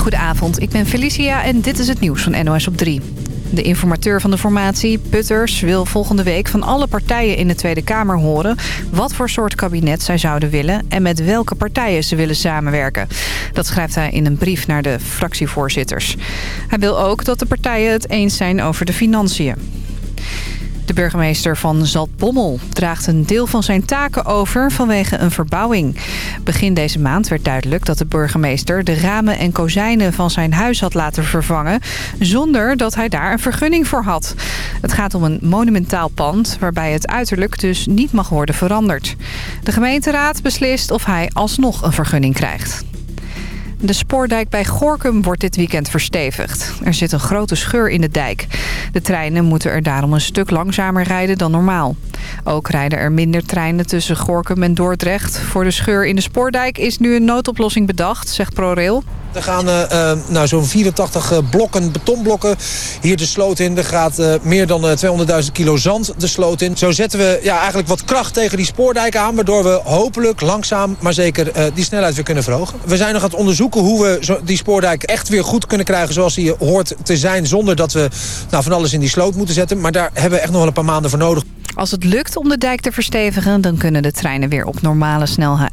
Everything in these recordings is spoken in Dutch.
Goedenavond, ik ben Felicia en dit is het nieuws van NOS op 3. De informateur van de formatie, Putters, wil volgende week van alle partijen in de Tweede Kamer horen... wat voor soort kabinet zij zouden willen en met welke partijen ze willen samenwerken. Dat schrijft hij in een brief naar de fractievoorzitters. Hij wil ook dat de partijen het eens zijn over de financiën. De burgemeester van Zaltbommel draagt een deel van zijn taken over vanwege een verbouwing. Begin deze maand werd duidelijk dat de burgemeester de ramen en kozijnen van zijn huis had laten vervangen... zonder dat hij daar een vergunning voor had. Het gaat om een monumentaal pand waarbij het uiterlijk dus niet mag worden veranderd. De gemeenteraad beslist of hij alsnog een vergunning krijgt. De spoordijk bij Gorkum wordt dit weekend verstevigd. Er zit een grote scheur in de dijk. De treinen moeten er daarom een stuk langzamer rijden dan normaal. Ook rijden er minder treinen tussen Gorkum en Dordrecht. Voor de scheur in de spoordijk is nu een noodoplossing bedacht, zegt ProRail. Er gaan uh, nou, zo'n 84 blokken, betonblokken hier de sloot in. Er gaat meer dan 200.000 kilo zand de sloot in. Zo zetten we ja, eigenlijk wat kracht tegen die spoordijk aan... waardoor we hopelijk langzaam, maar zeker die snelheid weer kunnen verhogen. We zijn nog aan het onderzoeken hoe we zo, die spoordijk echt weer goed kunnen krijgen... zoals die hoort te zijn, zonder dat we nou, van alles in die sloot moeten zetten. Maar daar hebben we echt nog wel een paar maanden voor nodig. Als het lukt om de dijk te verstevigen... dan kunnen de treinen weer op normale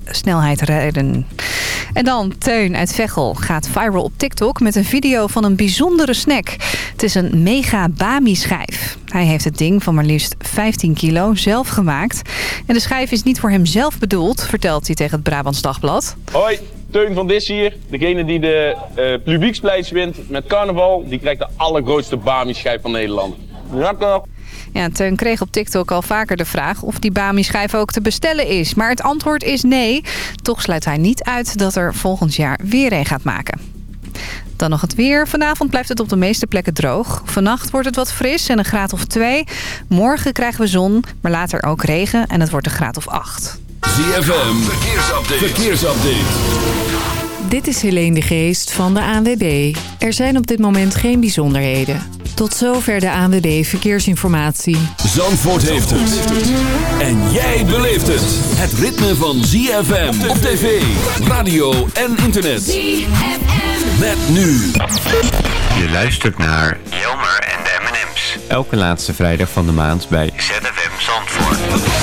snelheid rijden. En dan Teun uit Veghel gaat viral op TikTok... met een video van een bijzondere snack. Het is een mega Bami-schijf. Hij heeft het ding van maar liefst 15 kilo zelf gemaakt. En de schijf is niet voor hem zelf bedoeld... vertelt hij tegen het Brabants Dagblad. Hoi, Teun van Dis hier. Degene die de uh, publieksprijs wint met carnaval... die krijgt de allergrootste Bami-schijf van Nederland. Lekker! Ja, Teun kreeg op TikTok al vaker de vraag of die Bami-schijf ook te bestellen is. Maar het antwoord is nee. Toch sluit hij niet uit dat er volgend jaar weer een gaat maken. Dan nog het weer. Vanavond blijft het op de meeste plekken droog. Vannacht wordt het wat fris en een graad of 2. Morgen krijgen we zon, maar later ook regen en het wordt een graad of 8. ZFM, verkeersupdate. verkeersupdate. Dit is Helene de Geest van de ANWB. Er zijn op dit moment geen bijzonderheden. Tot zover de ANWB Verkeersinformatie. Zandvoort heeft het. En jij beleeft het. Het ritme van ZFM op tv, radio en internet. ZFM. Met nu. Je luistert naar Jelmer en de M&M's. Elke laatste vrijdag van de maand bij ZFM Zandvoort.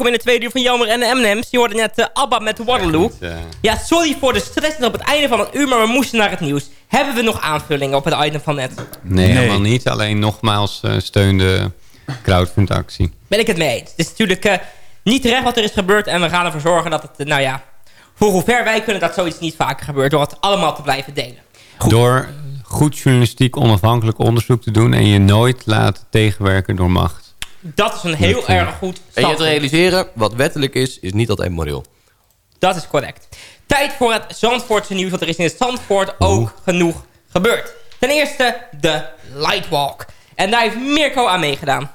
Welkom in de tweede uur van Jammer en de M&M's. Je hoorde net uh, Abba met Waterloo. Ja. Ja, sorry voor de stress op het einde van het uur, maar we moesten naar het nieuws. Hebben we nog aanvullingen op het item van net? Nee, helemaal niet. Alleen nogmaals uh, steun de crowdfundactie. Ben ik het mee eens. Het is natuurlijk uh, niet terecht wat er is gebeurd. En we gaan ervoor zorgen dat het, nou ja... Voor hoever wij kunnen dat zoiets niet vaker gebeurt. Door het allemaal te blijven delen. Goed. Door goed journalistiek onafhankelijk onderzoek te doen... en je nooit laten tegenwerken door macht. Dat is een heel erg goed En je te realiseren, wat wettelijk is, is niet altijd moreel. Dat is correct. Tijd voor het Zandvoortse nieuws, want er is in het Zandvoort ook genoeg gebeurd. Ten eerste de Lightwalk. En daar heeft Mirko aan meegedaan.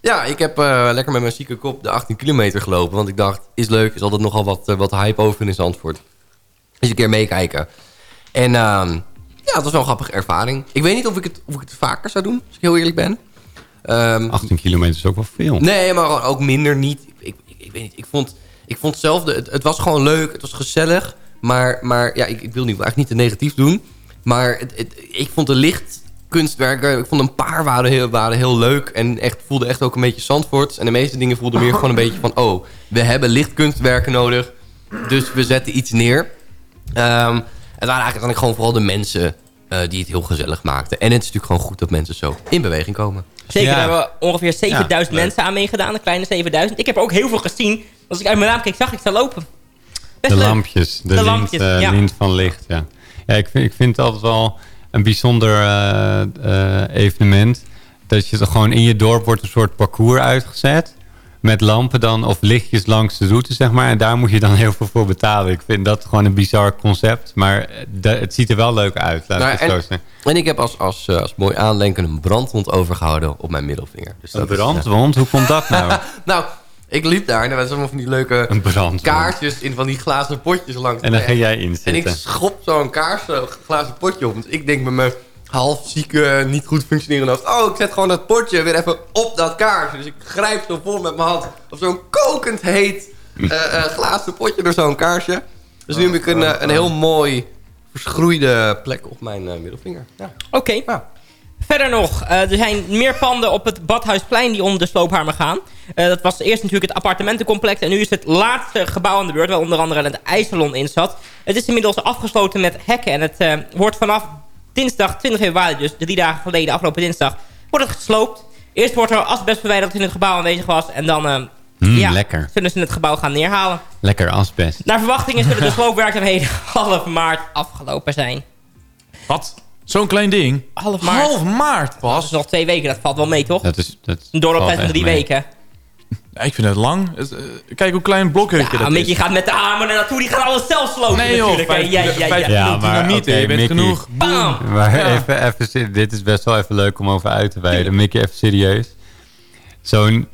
Ja, ik heb uh, lekker met mijn zieke kop de 18 kilometer gelopen. Want ik dacht, is leuk, is altijd nogal wat, uh, wat hype over in Zandvoort. Dus een keer meekijken. En uh, ja, het was wel een grappige ervaring. Ik weet niet of ik het, of ik het vaker zou doen, als ik heel eerlijk ben. Um, 18 kilometer is ook wel veel. Nee, maar ook minder niet. Ik, ik, ik, weet niet, ik vond, ik vond hetzelfde. Het, het, was gewoon leuk, het was gezellig. Maar, maar ja, ik, ik wil niet, eigenlijk niet te negatief doen. Maar het, het, ik vond de lichtkunstwerken, ik vond een paar waren heel, waren heel leuk. En echt voelde echt ook een beetje Zandvoorts. En de meeste dingen voelden meer gewoon een beetje van... oh, we hebben lichtkunstwerken nodig. Dus we zetten iets neer. Um, het waren eigenlijk gewoon vooral de mensen uh, die het heel gezellig maakten. En het is natuurlijk gewoon goed dat mensen zo in beweging komen. Zeker, daar hebben we ongeveer 7000 ja, mensen aan meegedaan. Een kleine 7000. Ik heb ook heel veel gezien. Als ik uit mijn raam keek, zag ik ze lopen. Best de leuk. lampjes. De, de lint, lampjes, uh, lint van licht, ja. Ja, ik vind, ik vind het altijd wel een bijzonder uh, uh, evenement. Dat je er gewoon in je dorp wordt een soort parcours uitgezet. Met lampen dan, of lichtjes langs de route, zeg maar. En daar moet je dan heel veel voor betalen. Ik vind dat gewoon een bizar concept. Maar de, het ziet er wel leuk uit, laat nou, ik het en, zo zeggen. En ik heb als, als, als mooi aandenken een brandwond overgehouden op mijn middelvinger. Dus een brandwond? Is, uh... Hoe komt dat nou? nou, ik liep daar en er waren allemaal van die leuke kaartjes in van die glazen potjes langs. En dan ga jij in En ik schop zo'n kaars, zo'n glazen potje op. Dus ik denk met mijn half zieke, niet goed functionerende hoofd. Oh, ik zet gewoon dat potje weer even op dat kaarsje. Dus ik grijp zo vol met mijn hand op zo'n kokend heet uh, uh, glazen potje door zo'n kaarsje. Dus nu heb ik een, uh, een heel mooi verschroeide plek op mijn middelvinger. Ja. Oké. Okay. Ja. Verder nog, er zijn meer panden op het Badhuisplein die onder de sloophamer gaan. Dat was eerst natuurlijk het appartementencomplex. En nu is het laatste gebouw aan de beurt, waar onder andere het IJssalon in zat. Het is inmiddels afgesloten met hekken. En het wordt vanaf dinsdag 20 februari, dus drie dagen geleden, afgelopen dinsdag, wordt het gesloopt. Eerst wordt er asbest verwijderd dat in het gebouw aanwezig was. En dan mm, ja, lekker. zullen ze het gebouw gaan neerhalen. Lekker asbest. Naar verwachting zullen de sloopwerkzaamheden half maart afgelopen zijn. Wat? Zo'n klein ding? Half maart. Half maart pas? Dat is nog twee weken, dat valt wel mee, toch? Dat is, dat een doorlooptijd van drie mee. weken. Ja, ik vind het lang. Kijk hoe klein blokhutje ja, dat Mickey is. gaat met de hamer naartoe. Die gaat alles zelf slopen nee, joh, natuurlijk. Vijf, ja, ja, ja, ja. ja maar dynamiet, okay, je bent Mickey, genoeg. Bam! Maar ja. even, even, dit is best wel even leuk om over uit te wijden. Mickey, even serieus. Zo'n...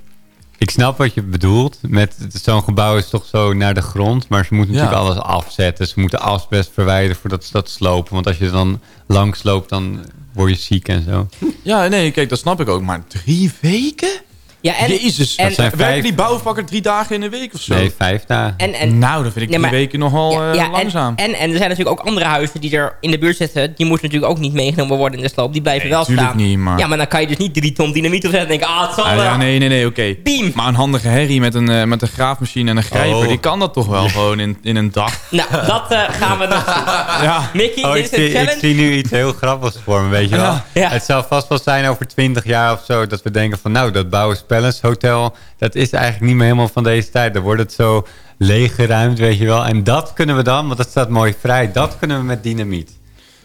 Ik snap wat je bedoelt. Met Zo'n gebouw is toch zo naar de grond. Maar ze moeten natuurlijk alles afzetten. Ze moeten asbest verwijderen voordat ze dat slopen. Want als je dan langs loopt, dan word je ziek en zo. Ja, nee, kijk, dat snap ik ook. Maar drie weken? Ja, en, Jezus, en, dat zijn werken die bouwvakkers drie dagen in de week of zo? Nee, vijf dagen. En, en, nou, dan vind ik nee, maar, drie weken nogal ja, uh, ja, langzaam. En, en, en er zijn natuurlijk ook andere huizen die er in de buurt zitten. Die moeten natuurlijk ook niet meegenomen worden in de sloop. Die blijven nee, wel staan. Niet, maar... Ja, maar dan kan je dus niet drie ton dynamiet opzetten en denken, ah, het zal ah, wel. Ja, nee, nee, nee, oké. Okay. Beam. Maar een handige herrie met een, uh, met een graafmachine en een grijper, oh. die kan dat toch wel gewoon in, in een dag? Nou, dat uh, gaan we nog zien. ja. Mickey, oh, dit is een zie, challenge. Ik zie nu iets heel grappigs voor me, weet je wel. Ja. Ja. Het zal vast wel zijn over twintig jaar of zo... dat we denken van, nou, dat Bouwers Palace Hotel... dat is eigenlijk niet meer helemaal van deze tijd. Dan wordt het zo leeggeruimd, weet je wel. En dat kunnen we dan, want dat staat mooi vrij... dat kunnen we met dynamiet.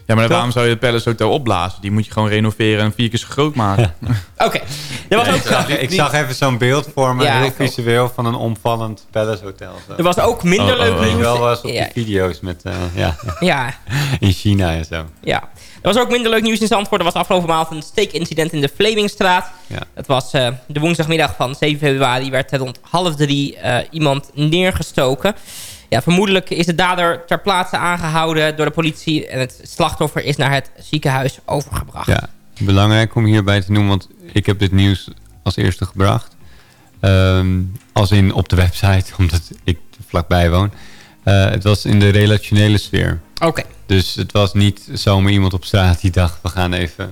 Ja, maar waarom zou je het Palace Hotel opblazen? Die moet je gewoon renoveren en vier keer zo groot maken. Oké. Okay. ook ik, zag, ik zag even zo'n beeld voor me, ja, heel visueel... Van een omvallend Palace Hotel. Zo. Er was ook minder oh, leuk oh, nieuws. wel was op ja. die video's met... Uh, ja. ja. In China en zo. Ja. Er was ook minder leuk nieuws in Zandvoort. Er was afgelopen maand een steekincident in de Vlemingstraat. Ja. Het was uh, de woensdagmiddag van 7 februari. werd rond half drie uh, iemand neergestoken. Ja, vermoedelijk is de dader ter plaatse aangehouden door de politie. En het slachtoffer is naar het ziekenhuis overgebracht. Ja, belangrijk om hierbij te noemen. Want ik heb dit nieuws als eerste gebracht. Um, als in op de website, omdat ik vlakbij woon. Uh, het was in de relationele sfeer. Oké. Okay. Dus het was niet zomaar iemand op straat die dacht... we gaan even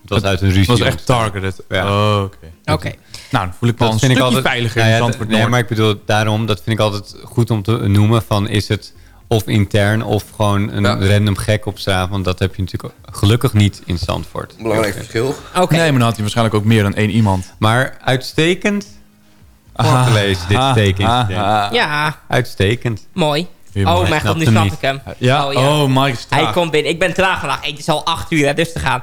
Het was uit een ruzie. Het was echt targeted. Ja. Oh, oké. Oké. Nou, dan voel ik me een stukje altijd, veiliger nou ja, in Nee, maar ik bedoel, daarom, dat vind ik altijd goed om te noemen van is het of intern of gewoon een random gek op straat. Want dat heb je natuurlijk gelukkig niet in Zandvoort. Belangrijk verschil. Okay. Nee, maar dan had hij waarschijnlijk ook meer dan één iemand. Maar uitstekend voorgelezen, dit teken. Ja. ja. Uitstekend. Mooi. Oh mijn god, nu snap ik hem. Ja, oh, ja. oh Mike Hij komt binnen. Ik ben traag vandaag. Het is al acht uur, hè, dus te gaan.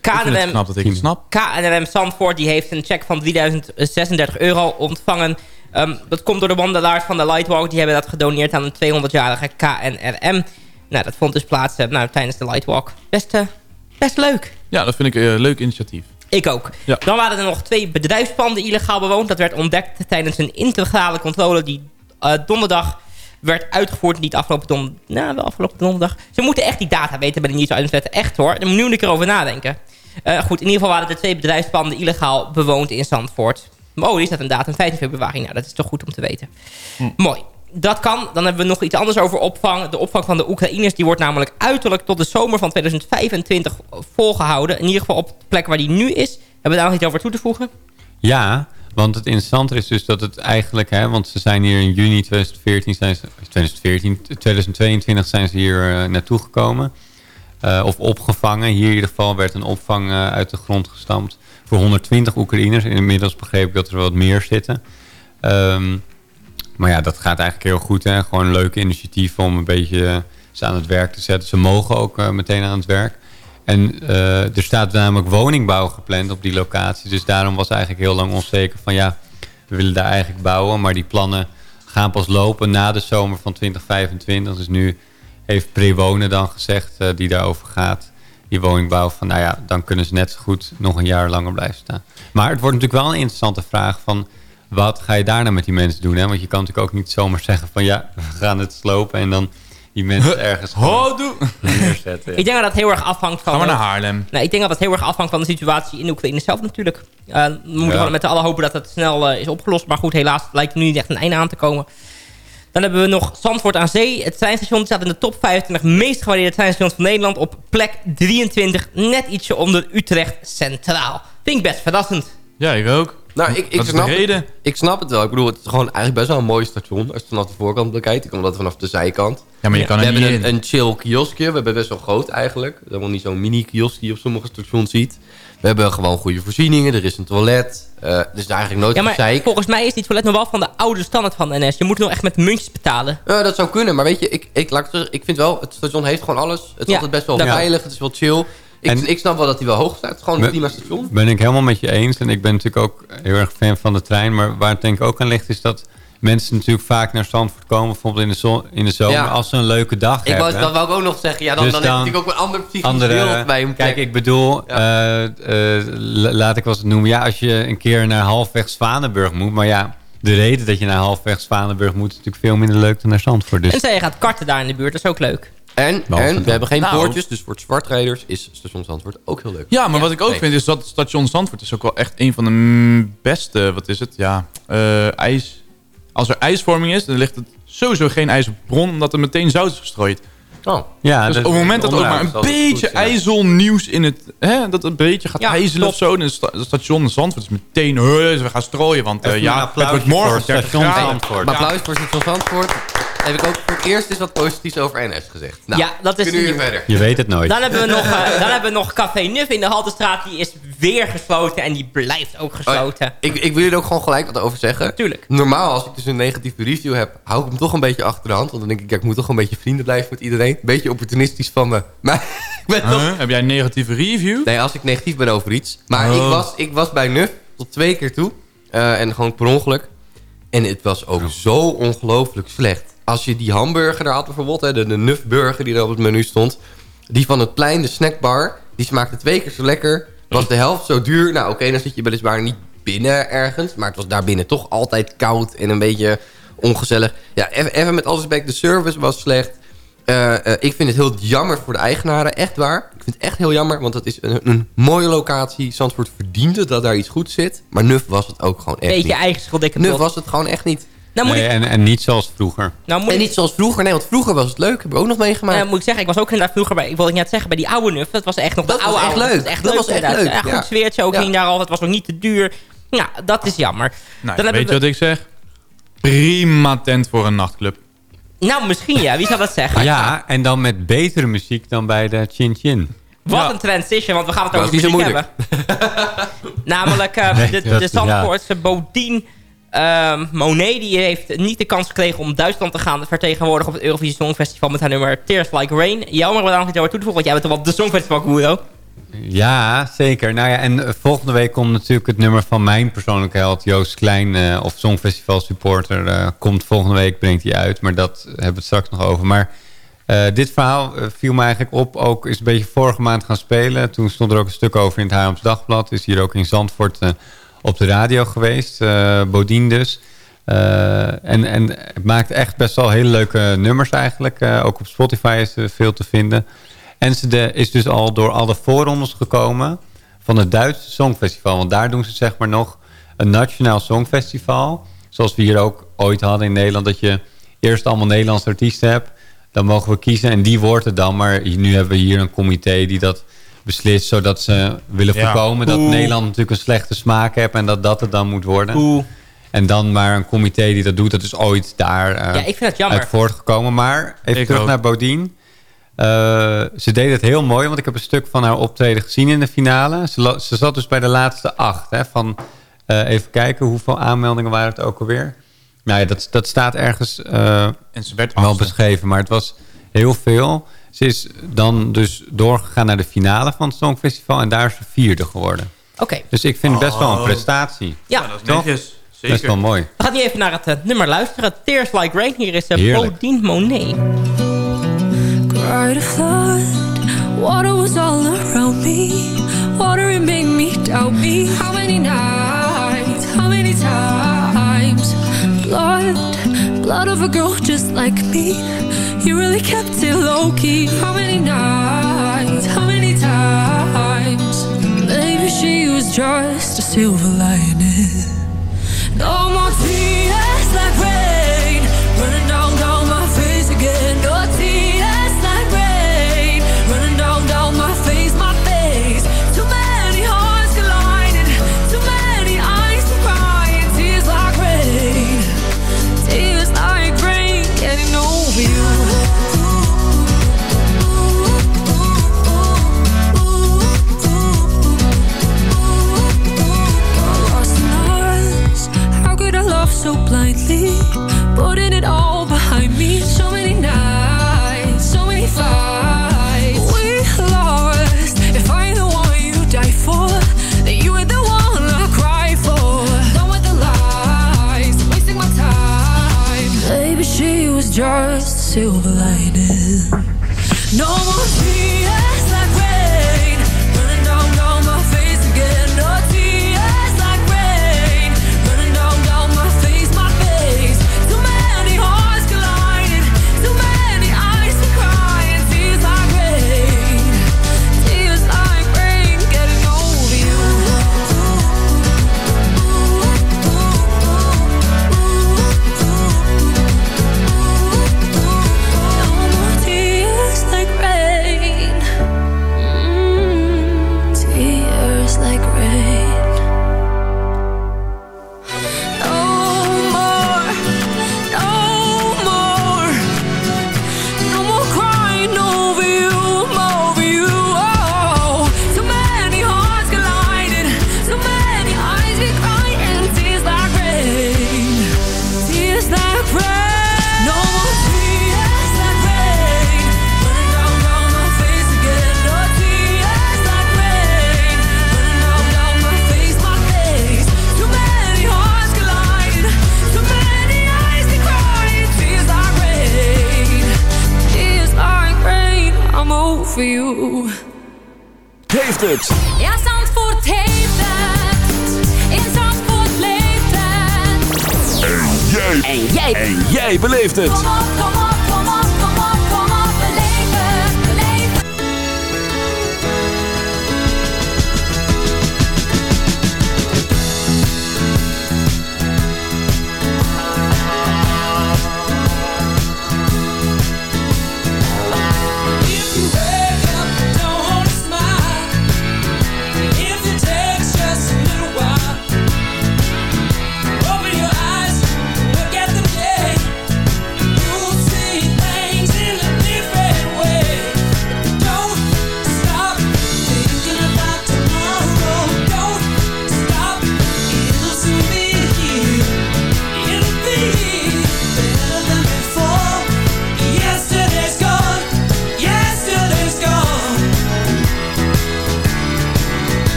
KNRM, dat ik het snap. KNRM Zandvoort die heeft een check van 3036 euro ontvangen. Um, dat komt door de wandelaars van de Lightwalk. Die hebben dat gedoneerd aan een 200-jarige KNRM. Nou, dat vond dus plaats uh, nou, tijdens de Lightwalk. Best, uh, best leuk. Ja, dat vind ik een uh, leuk initiatief. Ik ook. Ja. Dan waren er nog twee bedrijfspanden illegaal bewoond. Dat werd ontdekt tijdens een integrale controle die donderdag werd uitgevoerd. Niet afgelopen donderdag. Nou, wel afgelopen donderdag. Ze moeten echt die data weten bij de nieuwsuitzendwetten. Echt hoor. Daar moet nu een keer over nadenken. goed, in ieder geval waren er twee bedrijfspanden illegaal bewoond in Zandvoort. Oh, die staat een datum 15 februari. Nou, dat is toch goed om te weten. Hm. Mooi. Dat kan. Dan hebben we nog iets anders over opvang. De opvang van de Oekraïners die wordt namelijk uiterlijk tot de zomer van 2025 volgehouden. In ieder geval op de plek waar die nu is. Hebben we daar nog iets over toe te voegen? Ja, want het interessante is dus dat het eigenlijk... Hè, want ze zijn hier in juni 2014, zijn ze, 2014 2022 zijn ze hier uh, naartoe gekomen. Uh, of opgevangen. Hier in ieder geval werd een opvang uh, uit de grond gestampt voor 120 Oekraïners. Inmiddels begreep ik dat er wat meer zitten. Um, maar ja, dat gaat eigenlijk heel goed. Hè? Gewoon een leuke initiatief om een beetje ze aan het werk te zetten. Ze mogen ook meteen aan het werk. En uh, er staat namelijk woningbouw gepland op die locatie. Dus daarom was eigenlijk heel lang onzeker van ja, we willen daar eigenlijk bouwen. Maar die plannen gaan pas lopen na de zomer van 2025. Dus nu heeft Prewonen dan gezegd, uh, die daarover gaat die woningbouw van, nou ja, dan kunnen ze net zo goed nog een jaar langer blijven staan. Maar het wordt natuurlijk wel een interessante vraag van, wat ga je daarna met die mensen doen? Hè? Want je kan natuurlijk ook niet zomaar zeggen van, ja, we gaan het slopen en dan die mensen ergens Ho, doe. neerzetten. Ik denk dat dat heel erg afhangt van... Gaan we naar Haarlem. Nee, ik denk dat dat heel erg afhangt van de situatie in Oekraïne zelf natuurlijk. Uh, we moeten ja. met alle hopen dat het snel uh, is opgelost. Maar goed, helaas lijkt er nu niet echt een einde aan te komen. Dan hebben we nog Zandvoort aan Zee. Het treinstation staat in de top 25 meest gewaardeerde treinstations van Nederland. Op plek 23, net ietsje onder Utrecht Centraal. Vind ik best verrassend. Ja, ik ook. Nou, ik, ik, snap het, ik snap het wel. Ik bedoel, het is gewoon eigenlijk best wel een mooi station. Als je het vanaf de voorkant bekijkt. Ik kom dat vanaf de zijkant. Ja, maar je kan we hebben een, een, chill kioskje. We hebben best wel groot eigenlijk. We hebben niet zo'n mini kiosk die je op sommige stations ziet. We hebben gewoon goede voorzieningen. Er is een toilet. Uh, dus eigenlijk nooit ja, maar volgens mij is die toilet nog wel van de oude standaard van de NS. Je moet nog echt met muntjes betalen. Uh, dat zou kunnen. Maar weet je, ik, ik, laat ik vind wel... Het station heeft gewoon alles. Het is ja, altijd best wel veilig. Het is wel chill. Ik, en, ik snap wel dat hij wel hoog staat. Gewoon een prima station. Ben ik helemaal met je eens. En ik ben natuurlijk ook heel erg fan van de trein. Maar waar het denk ik ook aan ligt is dat mensen natuurlijk vaak naar Zandvoort komen. Bijvoorbeeld in de, zon, in de zomer. Als ze een leuke dag ik hebben. dat wou ik ook nog zeggen. Ja, dan, dus dan, dan heb ik ook een ander psychisch andere, bij hem. Kijk, ik bedoel, ja. uh, uh, laat ik wel eens noemen. Ja, als je een keer naar halfweg Zwanenburg moet. Maar ja, de reden dat je naar halfweg Zwanenburg moet... is natuurlijk veel minder leuk dan naar Zandvoort. Dus. En zij je gaat karten daar in de buurt. Dat is ook leuk. En, en we hebben geen nou. poortjes, dus voor zwartrijders is station Zandvoort ook heel leuk. Ja, maar wat ik ook vind is dat station Zandvoort is ook wel echt een van de beste, wat is het, ja, uh, ijs als er ijsvorming is, dan ligt het sowieso geen ijs op bron, omdat er meteen zout is gestrooid. Oh. Ja, dus op het moment dat er ook maar een beetje goed, ja. ijzelnieuws in het... Hè, dat een beetje gaat ja, ijzelen of zo... dan is het station Zandvoort is meteen... we gaan strooien, want uh, ja, het wordt morgen 30 graden. Maar applaus voor station Zandvoort heb ik ook voor het eerst eens wat positiefs over NS gezegd. Nou, ja, dat is nu verder. Je weet het nooit. Dan hebben we nog, uh, dan hebben we nog Café Nuf in de Haltestraat. Die is weer gesloten en die blijft ook gesloten. Oh, ik, ik wil er ook gewoon gelijk wat over zeggen. Tuurlijk. Normaal, als ik dus een negatieve review heb, hou ik hem toch een beetje achter de hand. Want dan denk ik, ja, ik moet toch een beetje vrienden blijven met iedereen. Beetje opportunistisch van me. Maar ik ben toch... Heb jij een negatieve review? Nee, als ik negatief ben over iets. Maar ik, oh. was, ik was bij Nuf tot twee keer toe. Uh, en gewoon per ongeluk. En het was ook zo ongelooflijk slecht als je die hamburger daar had bijvoorbeeld... Hè, de, de Nufburger die er op het menu stond... die van het plein, de snackbar... die smaakte twee keer zo lekker. Was de helft zo duur. Nou oké, dan zit je weliswaar niet binnen ergens... maar het was daar binnen toch altijd koud en een beetje ongezellig. Ja, even, met alles respect, de service was slecht... Uh, uh, ik vind het heel jammer voor de eigenaren, echt waar. Ik vind het echt heel jammer, want het is een, een mooie locatie. Zandvoort verdient het dat daar iets goed zit. Maar Nuf was het ook gewoon echt Beetje niet. eigen schuld, Nuf was het gewoon echt niet. Nou, moet nee, ik... en, en niet zoals vroeger. Nou, moet en niet zoals vroeger. Nee, want vroeger was het leuk. Heb ik ook nog meegemaakt. Ja, moet ik zeggen, ik was ook inderdaad vroeger bij... Ik wilde net zeggen, bij die oude nuf. Dat was echt nog dat de oude was echt leuk. Dat, echt dat was echt leuk. Ja, goed sfeertje ook. Ging daar altijd. was ook niet te duur. Ja, dat is jammer. Nou, Dan weet je wat ik zeg? Prima tent voor een nachtclub. Nou, misschien ja. Wie zou dat zeggen? Ja, en dan met betere muziek dan bij de Chin Chin. Wat een transition, want we gaan het over muziek hebben. Namelijk uh, nee, de, de Zandvoortse ja. Bodien um, Monet. Die heeft niet de kans gekregen om Duitsland te gaan vertegenwoordigen op het Eurovisie Songfestival met haar nummer Tears Like Rain. Dat daar nog niet over toe te voegen, want jij bent wel de Songfestival guru. Ja, zeker. Nou ja, en eh, volgende week komt natuurlijk het nummer van mijn persoonlijke held, Joost Klein, uh, of Songfestival supporter. Uh, komt volgende week, brengt hij uit. Maar dat hebben we het straks nog over. Maar dit verhaal viel me eigenlijk op. Ook is een beetje vorige maand gaan spelen. Toen stond er ook een stuk over in het Haarlems Dagblad. Is hier ook in Zandvoort op de radio geweest. Bodien dus. en, en het maakt echt best wel hele leuke nummers eigenlijk. ook op Spotify is er veel te vinden. En ze is dus al door alle voorrondes gekomen van het Duitse Songfestival. Want daar doen ze zeg maar nog een nationaal songfestival. Zoals we hier ook ooit hadden in Nederland. Dat je eerst allemaal Nederlandse artiesten hebt. Dan mogen we kiezen en die wordt het dan. Maar nu hebben we hier een comité die dat beslist. Zodat ze willen voorkomen dat Nederland natuurlijk een slechte smaak heeft. En dat dat het dan moet worden. Oeh. En dan maar een comité die dat doet. Dat is ooit daar uh, ja, ik vind het jammer. uit voortgekomen. Maar even terug naar Bodien. Uh, ze deed het heel mooi, want ik heb een stuk van haar optreden gezien in de finale. Ze, ze zat dus bij de laatste acht. Hè, van, uh, even kijken, hoeveel aanmeldingen waren het ook alweer? Nou ja, dat, dat staat ergens uh, en ze werd wel beschreven, maar het was heel veel. Ze is dan dus doorgegaan naar de finale van het Songfestival en daar is ze vierde geworden. Oké. Dus ik vind het best wel een oh. prestatie. Ja, dat is netjes. Zeker. Best wel mooi. We gaan nu even naar het nummer luisteren. Tears Like Rain. Hier is uh, Pauline Monet. cried a flood Water was all around me Water, it made me doubt me How many nights, how many times Blood, blood of a girl just like me You really kept it low-key. How many nights, how many times? Maybe she was just a silver lining. No more tears silver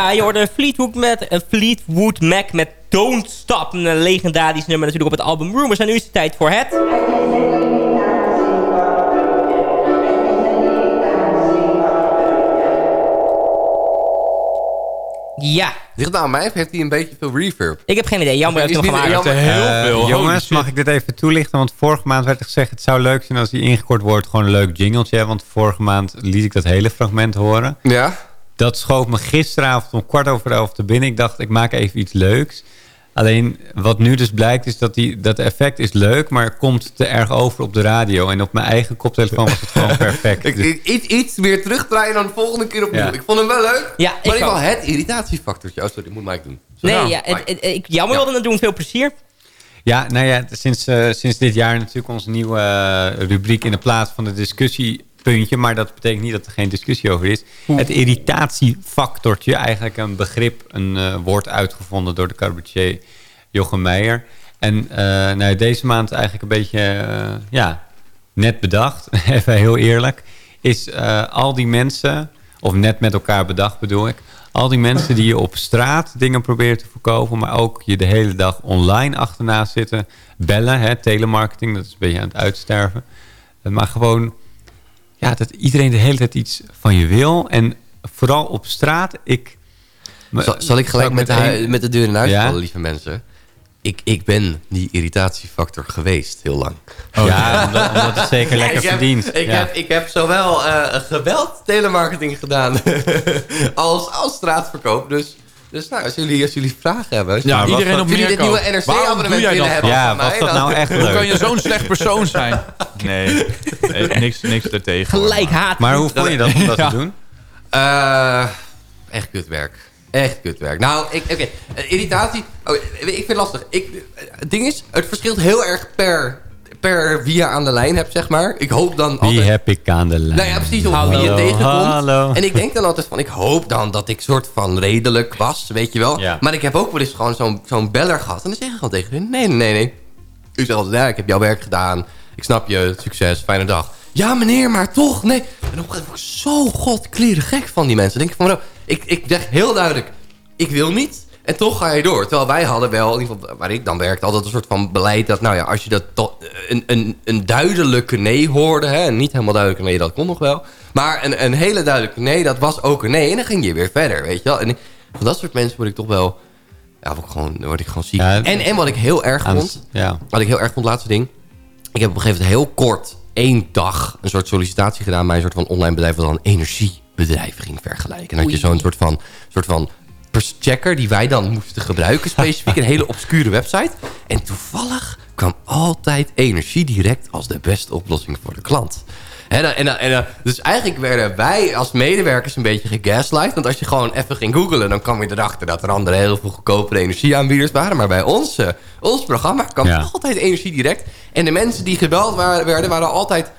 Ja, je hoorde Fleetwood, met, uh, Fleetwood Mac met Don't Stop. Een legendarisch nummer natuurlijk op het album Rumors. En nu is het tijd voor het... Ja. Ligt aan mij of heeft hij een beetje veel reverb? Ik heb geen idee. Jammer heeft hem gemaakt. heel Uh, veel. jongens, mag ik dit even toelichten? Want vorige maand werd er gezegd... het zou leuk zijn als die ingekort wordt. Gewoon een leuk jingletje. Want vorige maand liet ik dat hele fragment horen. Ja. Dat schoof me gisteravond om kwart over elf te binnen. Ik dacht, ik maak even iets leuks. Alleen wat nu dus blijkt is dat die, dat effect is leuk... maar komt te erg over op de radio. En op mijn eigen koptelefoon was het gewoon perfect. Ik, Dus- ik, iets, iets meer terugdraaien dan de volgende keer opnieuw. Ja. Ik vond hem wel leuk. Ja, maar ik ook. het irritatiefactortje. Oh, sorry, moet Mike doen. Nee, Sorry. ja, het, Mike. het- ik, jammer wilde het doen. Veel plezier. Ja, nou ja, sinds, eh, sinds dit jaar natuurlijk onze nieuwe eh, rubriek in de plaats van de discussiepuntje. Maar dat betekent niet dat er geen discussie over is. Het irritatiefactortje, eigenlijk een begrip, een eh, woord uitgevonden door de cabaretier Jochem Meijer. En eh, nou, deze maand eigenlijk een beetje, eh, ja, net bedacht, even heel eerlijk. Is al die mensen, of net met elkaar bedacht bedoel ik. Al die mensen die je op straat dingen proberen te verkopen... maar ook je de hele dag online achterna zitten. Bellen, hè, telemarketing, dat is een beetje aan het uitsterven. Maar gewoon, ja, dat iedereen de hele tijd iets van je wil. En vooral op straat, ik... Zal, zal ik gelijk met de, met de deur in huis Ja? vallen, lieve mensen? Ik, ik ben die irritatiefactor geweest, heel lang. ja, omdat, omdat het zeker lekker ik heb, verdient. Ik, ja. heb, ik heb zowel eh, geweld telemarketing gedaan als, als straatverkoop. Dus, dus nou, als jullie, als jullie vragen hebben... Ja, jullie, iedereen op jullie dit nieuwe. NRC-abonnement willen hebben ja, was dat nou echt Hoe kan je zo'n slecht persoon zijn? Nee, niks, niks ertegen. hoor, Gelijk haat. Maar hoe vond je dat om dat Ja. te doen? Eh, echt kutwerk. Echt kutwerk. Nou, ik, oké. eh, irritatie. Oh, ik vind het lastig. Ik, het ding is, het verschilt heel erg per, per wie je aan de lijn hebt, zeg maar. Ik hoop dan Wie altijd... heb ik aan de lijn? Nou ja, precies. Of Hallo. wie je tegenkomt. Hallo. En ik denk dan altijd van, ik hoop dan dat ik soort van redelijk was, weet je wel. Ja. Maar ik heb ook wel eens gewoon zo'n zo'n beller gehad. En dan zeg ik gewoon tegen hun, nee, nee, nee, nee. U zegt altijd, ja, ik heb jouw werk gedaan. Ik snap je, succes, fijne dag. Ja, meneer, maar toch, nee. En dan word ik zo godkleren gek van die mensen. Dan denk ik van, bro, ik, ik zeg heel duidelijk, ik wil niet. En toch ga je door. Terwijl wij hadden wel, in ieder geval waar ik dan werkte, altijd een soort van beleid dat, nou ja, als je dat to- een, een, een duidelijke nee hoorde, hè, niet helemaal duidelijke nee, dat kon nog wel. Maar een, een hele duidelijke nee, dat was ook een nee. En dan ging je weer verder, weet je wel. En van dat soort mensen word ik toch wel, ja, word ik gewoon, word ik gewoon ziek. Ja, en, en wat ik heel erg vond, ja. wat ik heel erg vond, laatste ding. Ik heb op een gegeven moment heel kort, één dag, een soort sollicitatie gedaan bij een soort van online bedrijf wat dan een energiebedrijf ging vergelijken. En dat je zo'n soort van, soort van checker die wij dan moesten gebruiken, specifiek een hele obscure website. En toevallig kwam altijd energie direct als de beste oplossing voor de klant. En, dan- en, dan- en, dan- dus eigenlijk werden wij als medewerkers een beetje gegaslight. Want als je gewoon even ging googlen... dan kwam je erachter dat er andere heel veel goedkopere energieaanbieders waren. Maar bij ons, eh, ons programma kwam Ja. altijd energie direct. En de mensen die gebeld waren, werden, waren altijd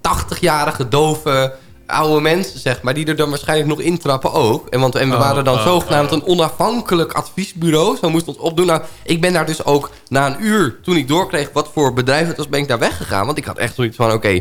80-jarige, dove, oude mensen, zeg maar... die er dan waarschijnlijk nog intrappen ook. En, want, en we waren dan zogenaamd een onafhankelijk adviesbureau. Zo moesten we ons opdoen. Nou, ik ben daar dus ook na een uur, toen ik doorkreeg... wat voor bedrijf het was, ben ik daar weggegaan. Want ik had echt zoiets van, oké...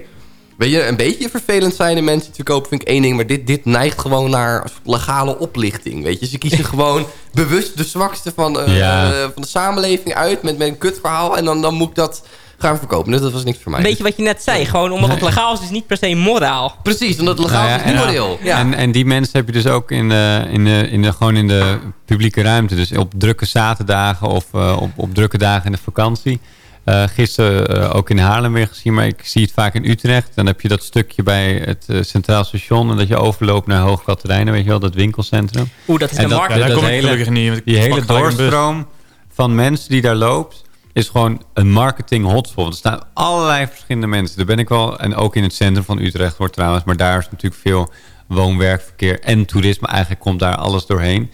Weet je, een beetje vervelend zijn de mensen te verkopen vind ik één ding. Maar dit, dit neigt gewoon naar legale oplichting. Weet je, ze kiezen gewoon bewust de zwakste van, eh, Ja. eh, van de samenleving uit met, met een kutverhaal. En dan, dan moet ik dat gaan verkopen. Dus dat was niks voor mij. Een beetje wat je net zei. Gewoon omdat het legaal is, is niet per se moraal. Precies, omdat het legaal Nou ja, is niet moreel. Ja. En, en die mensen heb je dus ook in de, in de, in de, gewoon in de publieke ruimte. Dus op drukke zaterdagen of eh, op, op drukke dagen in de vakantie. Eh, gisteren eh, ook in Haarlem weer gezien, maar ik zie het vaak in Utrecht. Dan heb je dat stukje bij het Centraal Station... en dat je overloopt naar Hoog Katerijnen, weet je wel, dat winkelcentrum. Oeh, dat is En een markt. Ja, daar dat kom ik hele- gelukkig niet. Die hele doorstroom van mensen die daar loopt... is gewoon een marketing hotspot. Er staan allerlei verschillende mensen. Daar ben ik wel... en ook in het centrum van Utrecht wordt trouwens... maar daar is natuurlijk veel woon-werkverkeer en toerisme. Eigenlijk komt daar alles doorheen.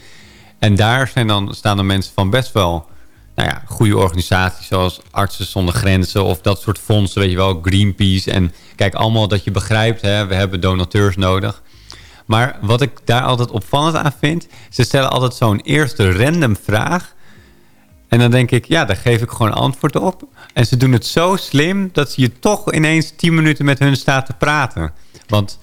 En daar zijn dan, staan dan mensen van best wel... Nou ja, goede organisaties zoals Artsen zonder Grenzen... of dat soort fondsen, weet je wel, Greenpeace. En kijk, allemaal dat je begrijpt... Hè, we hebben donateurs nodig... Maar wat ik daar altijd opvallend aan vind... ze stellen altijd zo'n eerste random vraag... en dan denk ik, ja, daar geef ik gewoon antwoord op. En ze doen het zo slim... dat ze je toch ineens tien minuten met hun staat te praten. Want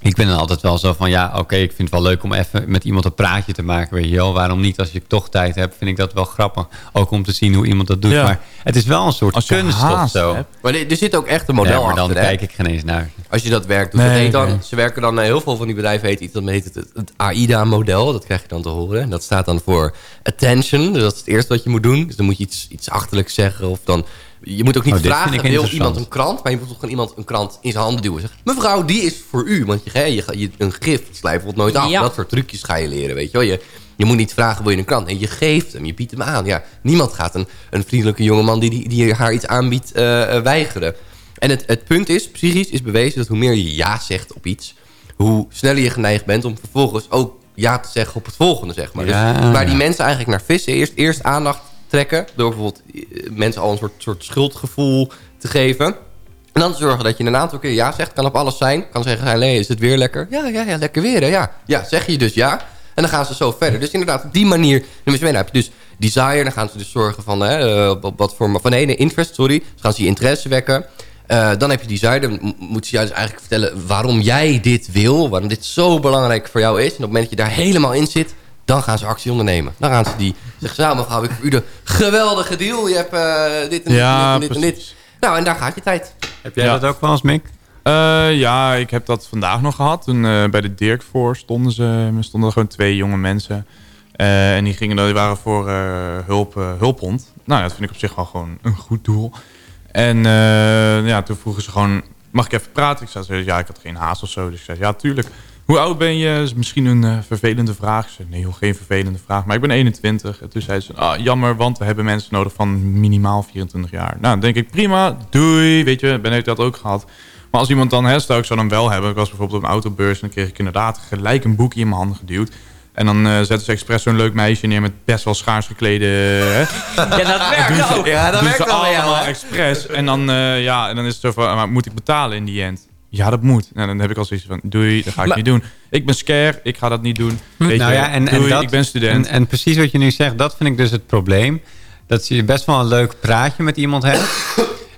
ik ben dan altijd wel zo van, ja, oké, ik vind het wel leuk om even met iemand een praatje te maken, weet je wel. Waarom niet? Als je toch tijd hebt, vind ik dat wel grappig. Ook om te zien hoe iemand dat doet. Ja. Maar het is wel een soort kunst of zo. hebt. Maar er, zit ook echt een model Ja, maar dan achter, kijk ik geen eens naar. Als je dat werk doet. Nee, dat heet dan, nee. Ze werken dan, eh, heel veel van die bedrijven heet iets, dat heet het, het, AIDA-model. Dat krijg je dan te horen. En dat staat dan voor attention. Dus dat is het eerste wat je moet doen. Dus dan moet je iets, iets achterlijks zeggen. Of dan, je moet ook niet Oh, vragen, wil interessant. iemand een krant? Maar je moet toch gewoon iemand een krant in zijn handen duwen. Zeg, mevrouw, die is voor u. Want je, je, je, een gif slijpt bijvoorbeeld nooit af. Ja. Dat soort trucjes ga je leren, weet je wel. Je, je moet niet vragen, wil je een krant? En je geeft hem, je biedt hem aan. Ja, niemand gaat een, een vriendelijke jongeman die, die, die haar iets aanbiedt eh, eh, weigeren. En het, het punt is, psychisch is bewezen dat hoe meer je ja zegt op iets... hoe sneller je geneigd bent om vervolgens ook ja te zeggen op het volgende, zeg maar. Ja, dus waar die mensen eigenlijk naar vissen, eerst, eerst aandacht trekken... door bijvoorbeeld eh, mensen al een soort, schuldgevoel te geven... En dan zorgen dat je een aantal keer ja zegt. Kan op alles zijn. Kan zeggen, hey, is het weer lekker? Ja, ja, ja, lekker weer. Hè? Ja. ja, zeg je dus ja. En dan gaan ze zo verder. Dus inderdaad, op die manier... Nummer twee, dan heb je dus desire. Dan gaan ze dus zorgen van... Hè, eh, wat voor... Van nee, nee, interest, sorry. Dus gaan ze je interesse wekken. Eh, dan heb je desire. Dan m- moeten ze jou dus eigenlijk vertellen... waarom jij dit wil. Waarom dit zo belangrijk voor jou is. En op het moment dat je daar helemaal in zit... dan gaan ze actie ondernemen. Dan gaan ze die... Zeggen ze, nou mevrouw, ik heb voor u de geweldige deal. Je hebt eh, dit en dit Ja, en dit en dit en dit. precies. Nou, en daar gaat je tijd. Heb jij Ja. dat ook wel eens, Mick? Eh, ja, ik heb dat vandaag nog gehad. Toen eh, bij de Dirk voor stonden ze. Er stonden gewoon twee jonge mensen. Eh, en die, gingen, die waren voor eh, hulp, eh, hulphond. Nou dat vind ik op zich wel gewoon een goed doel. En eh, ja, toen vroegen ze gewoon... Mag ik even praten? Ik zei, ja, ik had geen haast of zo. Dus ik zei, ja, tuurlijk. Hoe oud ben je? Dat is misschien een eh, vervelende vraag. Zei, nee joh, geen vervelende vraag. Maar ik ben 21. En toen zei ze, ah, jammer, want we hebben mensen nodig van minimaal 24 jaar. Nou, dan denk ik, prima, doei. Weet je, ben ik dat ook gehad. Maar als iemand dan, hè, stel ik zou dan wel hebben. Ik was bijvoorbeeld op een autobeurs en dan kreeg ik inderdaad gelijk een boekje in mijn handen geduwd. En dan eh, zetten ze expres zo'n leuk meisje neer met best wel schaars geklede... Hè, Ja, dat werkt ook. Ja, dat werkt ze jou, allemaal expres. En dan, eh, ja, en dan is het zo van, maar moet ik betalen in die end? Ja, dat moet. En dan heb ik al zoiets van, doei, dat ga ik Maar- niet doen. Ik ben scare, ik ga dat niet doen. Weet nou je, ja, en, doei, en dat, ik ben student. En, en precies wat je nu zegt, dat vind ik dus het probleem. Dat je best wel een leuk praatje met iemand hebt.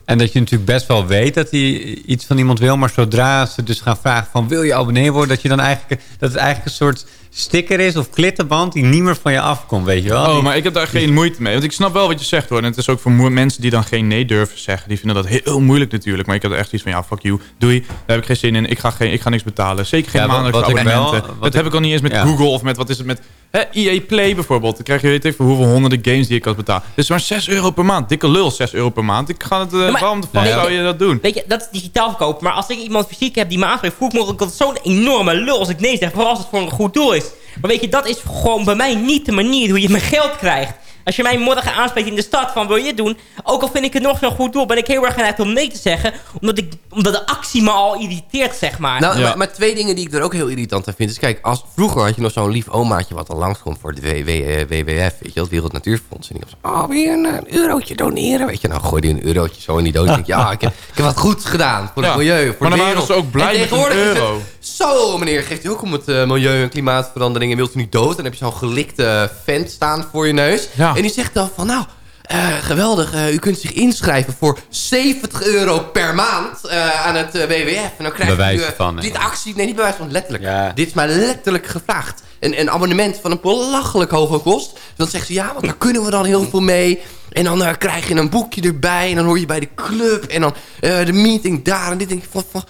En dat je natuurlijk best wel weet dat hij iets van iemand wil. Maar zodra ze dus gaan vragen van wil je abonnee worden. Dat, je dan eigenlijk, dat het eigenlijk een soort sticker is of klittenband die niet meer van je afkomt. Weet je wel? Oh, Die- maar ik heb daar geen moeite mee. Want ik snap wel wat je zegt hoor. En het is ook voor mensen die dan geen nee durven zeggen. Die vinden dat heel moeilijk natuurlijk. Maar ik heb er echt iets van, ja, fuck you. Doei. Daar heb ik geen zin in. Ik ga, geen, ik ga niks betalen. Zeker geen Ja, wat- maandelijkse wel- abonnementen. wat dat ik- heb ik al niet eens met ja. Google of met, wat is het met... Hè, EA Play bijvoorbeeld. Dan krijg je weet ik voor hoeveel honderden games die ik kan betalen. Dit is maar 6 euro per maand. Dikke lul, 6 euro per maand. Ik ga het, eh, maar- waarom de fuck zou je dat doen? Weet je, dat is digitaal verkopen. Maar als ik iemand fysiek heb die me aanspreekt... voel ik me ook altijd zo'n enorme lul als ik nee zeg. Vooral als het voor een goed doel is. Maar weet je, dat is gewoon bij mij niet de manier hoe je mijn geld krijgt. Als je mij morgen aanspreekt in de stad van wil je het doen... ook al vind ik het nog zo'n goed doel... ben ik heel erg geneigd om nee te zeggen. Omdat, ik, omdat de actie me al irriteert, zeg maar. Nou, Ja. maar, maar twee dingen die ik er ook heel irritant aan vind. is kijk, als, vroeger had je nog zo'n lief omaatje... wat dan langskomt voor de w, w, eh, WWF, weet je wel, het Wereld Natuurfonds. En die was oh, wil je een, eh, eurotje doneren? Weet je, nou gooi die een eurotje zo in die doos. En denk je, ja, ik heb, ik heb wat goeds gedaan voor het Ja, milieu, voor maar de dan wereld. waren ze ook blij met een tegenwoordig is het, euro. Zo, meneer, geeft u ook om het eh, milieu en klimaatverandering... en wilt u niet dood? Dan heb je zo'n gelikte vent staan voor je neus. Ja. En die zegt dan van, nou... eh, geweldig, eh, u kunt zich inschrijven voor 70 euro per maand eh, aan het WWF. En dan krijgt Bewijs u van, hè. dit actie... Nee, niet bewijs van, letterlijk. Ja. Dit is mij letterlijk gevraagd. Een, een abonnement van een belachelijk hoge kost. Dus dan zegt ze, ja, want daar kunnen we dan heel veel mee. En dan krijg je een boekje erbij. En dan hoor je bij de club. En dan eh, de meeting daar. En dit denk ik van... van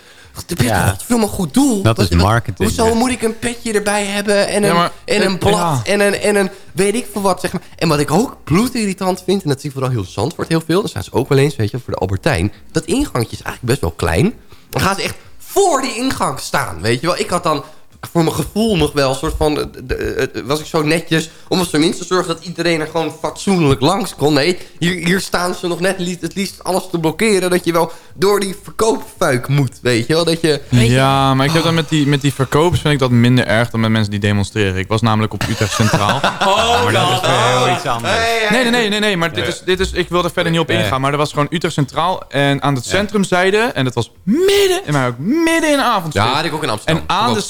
dit is Ja. veel een goed doel. Dat is wat- marketing, Hoezo ja. moet ik een petje erbij hebben en een, Ja, maar- en een blad ja. en, een, en een weet ik veel wat, zeg maar. En wat ik ook bloedirritant vind, en dat zie ik vooral heel Zandvoort heel veel. Daar zijn ze ook wel eens, weet je, voor de Albertijn. Dat ingangje is eigenlijk best wel klein. Dan gaan ze echt voor die ingang staan, weet je wel. Ik had dan voor mijn gevoel nog wel een soort van... eh, de- eh, was ik zo netjes om op zijn minst te zorgen... dat iedereen er gewoon fatsoenlijk langs kon. Nee, hier, hier staan ze nog net liefst, het liefst alles te blokkeren... dat je wel door die verkoopfuik moet, weet je wel. Dat je... Ja, maar ik heb dan met die, met die verkopers vind ik dat minder erg dan met mensen die demonstreren. Ik was namelijk op Utrecht Centraal. oh, maar dat is weer heel iets anders. Nee, nee, nee, nee, nee maar dit is, dit is, ik wil er verder niet op ingaan. Maar er was gewoon Utrecht Centraal en aan het centrumzijde. En dat was midden, en maar ook midden in de avondstip. Ja, had ik ook in Amsterdam. En aan de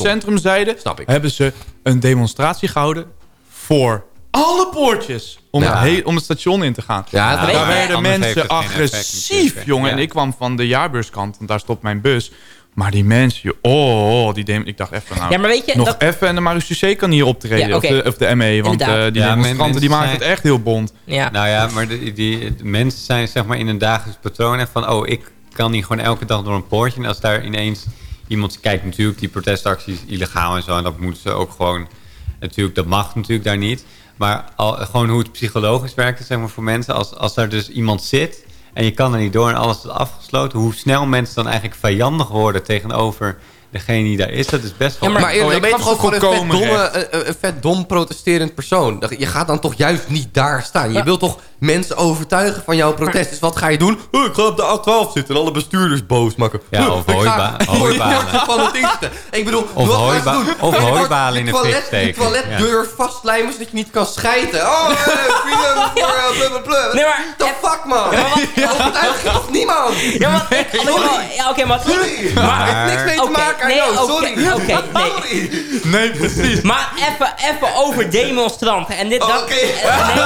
centrumzijde Snap ik. hebben ze een demonstratie gehouden voor alle poortjes. Om, Ja. het, he- om het station in te gaan. Ja, daar werden mensen effect agressief, jongen. Ja. En ik kwam van de jaarbeurskant, want daar stopt mijn bus. Maar die mensen, oh, oh die dem ik dacht even, nou, Ja, maar weet je, nog dat- even en de Maruscc kan hier optreden. Ja, of, de, of de ME, want eh, die Ja, demonstranten die maken het echt heel bond. Ja. Nou ja, maar de, die, de mensen zijn zeg maar in een dagelijks patroon. En van, oh, ik kan niet gewoon elke dag door een poortje. En als daar ineens iemand kijkt, natuurlijk, die protestacties illegaal en zo. En dat moeten ze ook gewoon, natuurlijk, dat mag natuurlijk daar niet. Maar al, gewoon hoe het psychologisch werkt, zeg maar, voor mensen. Als, als daar dus iemand zit en je kan er niet door en alles is afgesloten. Hoe snel mensen dan eigenlijk vijandig worden tegenover degene die daar is. Dat is best wel... maar, oh, je gaf toch ook ze gewoon een vet, domme, een, een vet dom protesterend persoon. Dat- Je gaat dan toch juist niet daar staan. Je wilt toch mensen overtuigen van jouw protest. Dus wat ga je doen? Oh, ik ga op de A12 zitten en alle bestuurders boos maken. Ja, of hooibalen. Ik bedoel, Of wat ga je hooiba- doen? of hooibalen in die de toilet- fik steken. Toiletdeur vastlijmen zodat je niet kan schijten. Oh, eh, vrienden, voor eh, blablabla. Nee, maar- The fuck, man? Ja, maar Overtuig je toch niemand? Ja, want ik... Ja, oké, maar... Sorry. Maar... Het heeft niks mee te maken aan nee, sorry. Oké, nee. Sorry. Nee, precies. Maar even, even over demonstranten. En dit... Oké. eh, nee,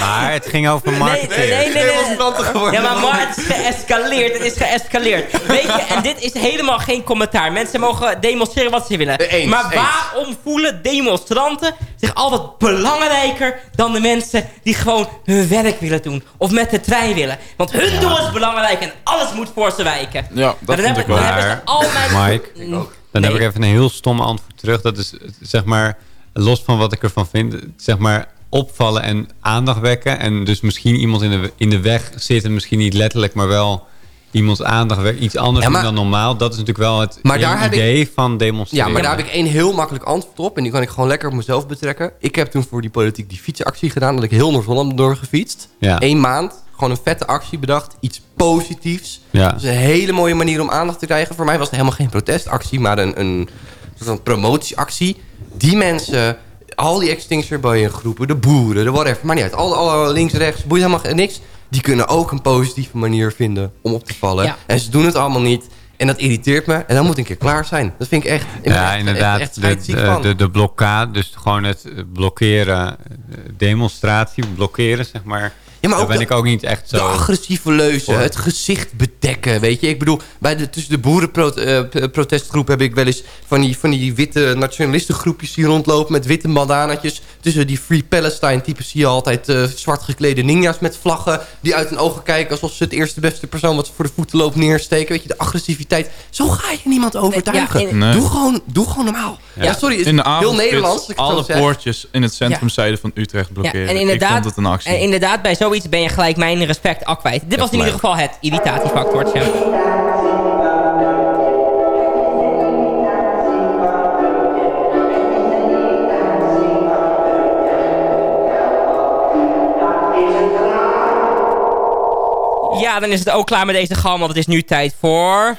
Maar het ging over marketing. nee, nee, nee, nee. Demonstranten geworden. Ja, maar, het is geëscaleerd. Het is geëscaleerd. Weet je, en dit is helemaal geen commentaar. Mensen mogen demonstreren wat ze willen. Eens, maar eens. waarom voelen demonstranten zich altijd belangrijker dan de mensen die gewoon hun werk willen doen? Of met de trein willen? Want hun doel is belangrijk en alles moet voor ze wijken. Ja, dat Maar dan ik wel. Dan hebben ze al mijn... Mike, dan Nee. heb ik even een heel stomme antwoord terug. Dat is, zeg maar, los van wat ik ervan vind, zeg maar, opvallen en aandacht wekken. En dus misschien iemand in de, in de weg zitten, misschien niet letterlijk, maar wel iemands aandacht wekken. Iets anders Ja, maar- doen dan normaal. Dat is natuurlijk wel het Maar daar heb ik- idee van demonstreren. Ja, maar daar heb ik één heel makkelijk antwoord op. En die kan ik gewoon lekker op mezelf betrekken. Ik heb toen voor die politiek die fietsactie gedaan. Dat ik heel Noord-Holland doorgefietst. Ja. Eén maand. Gewoon een vette actie bedacht. Iets positiefs. Ja. Dat is een hele mooie manier om aandacht te krijgen. Voor mij was het helemaal geen protestactie, maar een, een soort van promotieactie. Die mensen, al die Extinction Rebellion groepen, de boeren, de whatever, maar niet uit. Alle, alle links, rechts, boeit helemaal niks. Die kunnen ook een positieve manier vinden om op te vallen. Ja. En ze doen het allemaal niet. En dat irriteert me. En dan moet ik een keer klaar zijn. Dat vind ik echt... ik Ja, echt- inderdaad. Echt, echt de, de, de blokkade, dus gewoon het blokkeren, eh, demonstratie, blokkeren, zeg maar. Ja, maar Daar ook ben de- ik ook niet echt De zo... agressieve leuzen, het gezicht bedekken, weet je. Ik bedoel, bij de, tussen de boerenprotestgroep heb ik wel eens van die, van die witte nationalistengroepjes die rondlopen met witte bandanatjes. Tussen die Free Palestine types zie je altijd eh, zwart geklede ninja's met vlaggen die uit hun ogen kijken alsof ze het eerste beste persoon wat ze voor de voeten loopt neersteken. Weet je, de agressiviteit. Zo ga je niemand overtuigen. Ja, in- Nee. doe, gewoon, doe gewoon normaal. Ja, sorry, is In de heel avond Nederlands. ik het zo alle poortjes in het centrumzijde van Utrecht Ja, blokkeren. en ik inderdaad, vond het een actie. en inderdaad, bij ben je gelijk mijn respect al kwijt. Dit was in ieder geval het irritatiefactortje. Ja, dan is het ook klaar met deze gal, want het is nu tijd voor...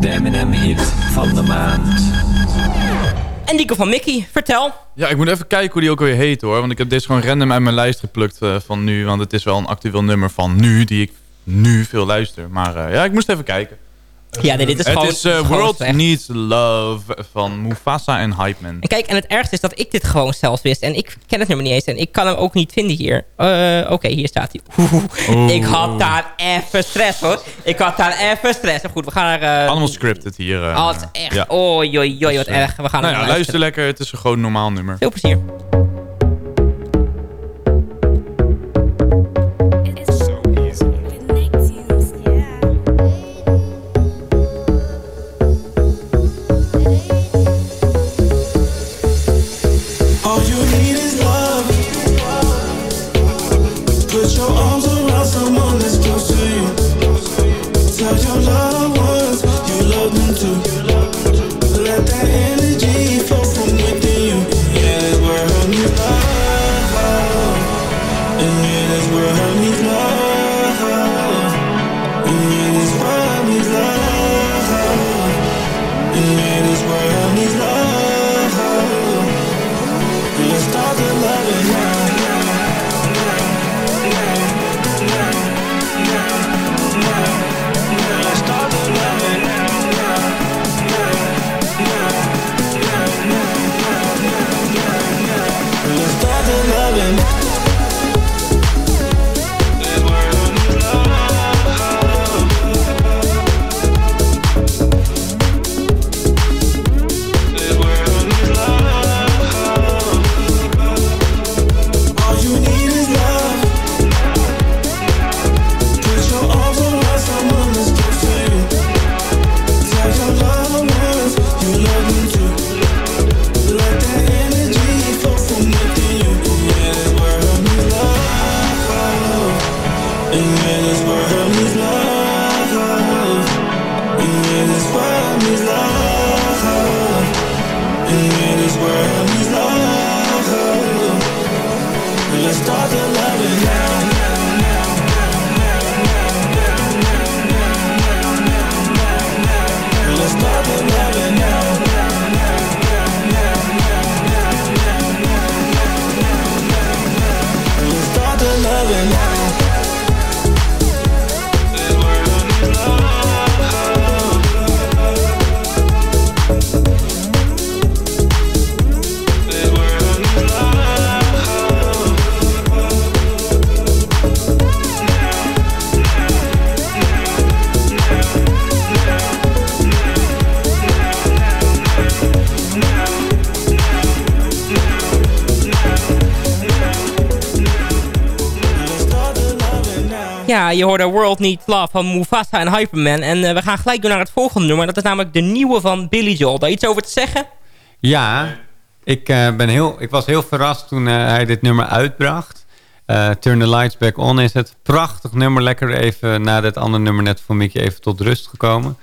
De M&M hit van de maand. En Nico van Mickey, vertel. Ja, ik moet even kijken hoe die ook alweer heet hoor. Want ik heb deze gewoon random uit mijn lijst geplukt eh, van nu. Want het is wel een actueel nummer van nu, die ik nu veel luister. Maar eh, ja, ik moest even kijken. Ja, nee, dit is het gewoon... is eh, gewoon World. Needs Love van Mufasa en Hype Man. En kijk, en het ergste is dat ik dit gewoon zelf wist. En ik ken het nummer niet eens. En ik kan hem ook niet vinden hier. Eh, Oké, hier staat hij. Oeh, Ik had daar even stress hoor. Ik had daar even stress. Maar goed, we gaan eh, Allemaal scripted hier. Oh, het is echt... ja. Oh, joi, joi, wat Dus, erg. We gaan Nou er ja, naar luister lekker. Het is een gewoon normaal nummer. Veel plezier. Ja, je hoorde World Needs Love van Mufasa en Hyperman. En eh, we gaan gelijk door naar het volgende nummer. Dat is namelijk de nieuwe van Billy Joel. Daar iets over te zeggen? Ja, ik, eh, ben heel, ik was heel verrast toen eh, hij dit nummer uitbracht. Eh, Turn the Lights Back On is het. Prachtig nummer. Lekker even na dat andere nummer net van Mickey even tot rust gekomen.